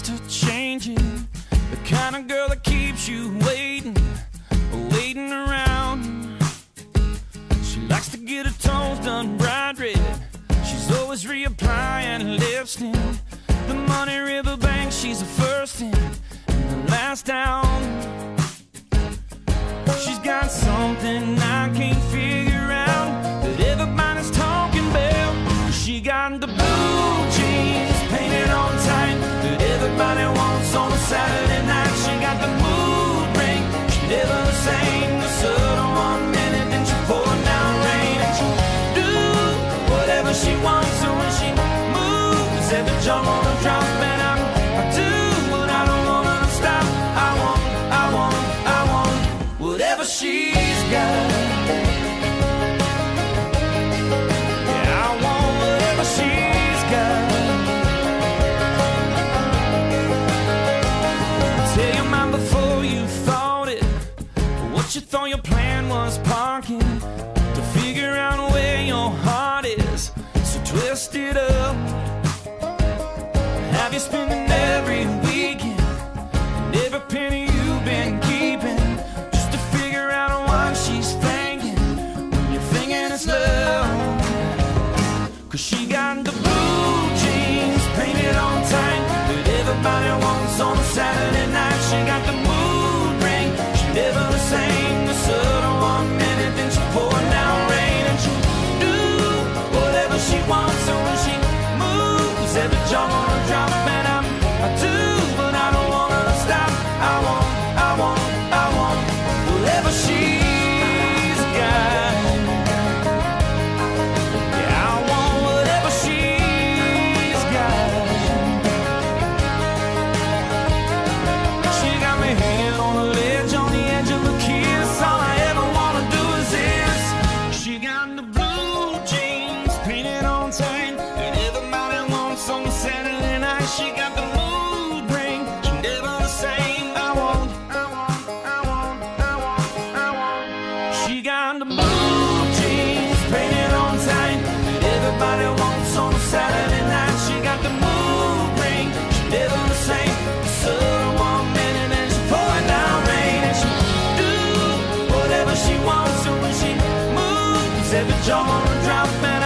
just a changing. The kind of girl that keeps you waiting, waiting around. She likes to get her toes done bright red. She's always reapplying lipstick. The money riverbank, she's the first in and the last down. She's got something everybody wants on a Saturday night. She got the mood ring. She never the same. The sun on one minute, then she pouring down rain. And she do whatever she wants. So when she moves, every jump on a drop. And I, do what I don't to stop. I want, I want, I want whatever she's got. What you thought your plan was parking to figure out where your heart is. So twist it up. i want she time to move. Jeans painted on tight that everybody wants on a Saturday night. She got the mood ring. She never the same. So one minute and she's pouring down rain and she do whatever she wants to when she moves. Every jaw drop.